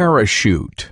parachute.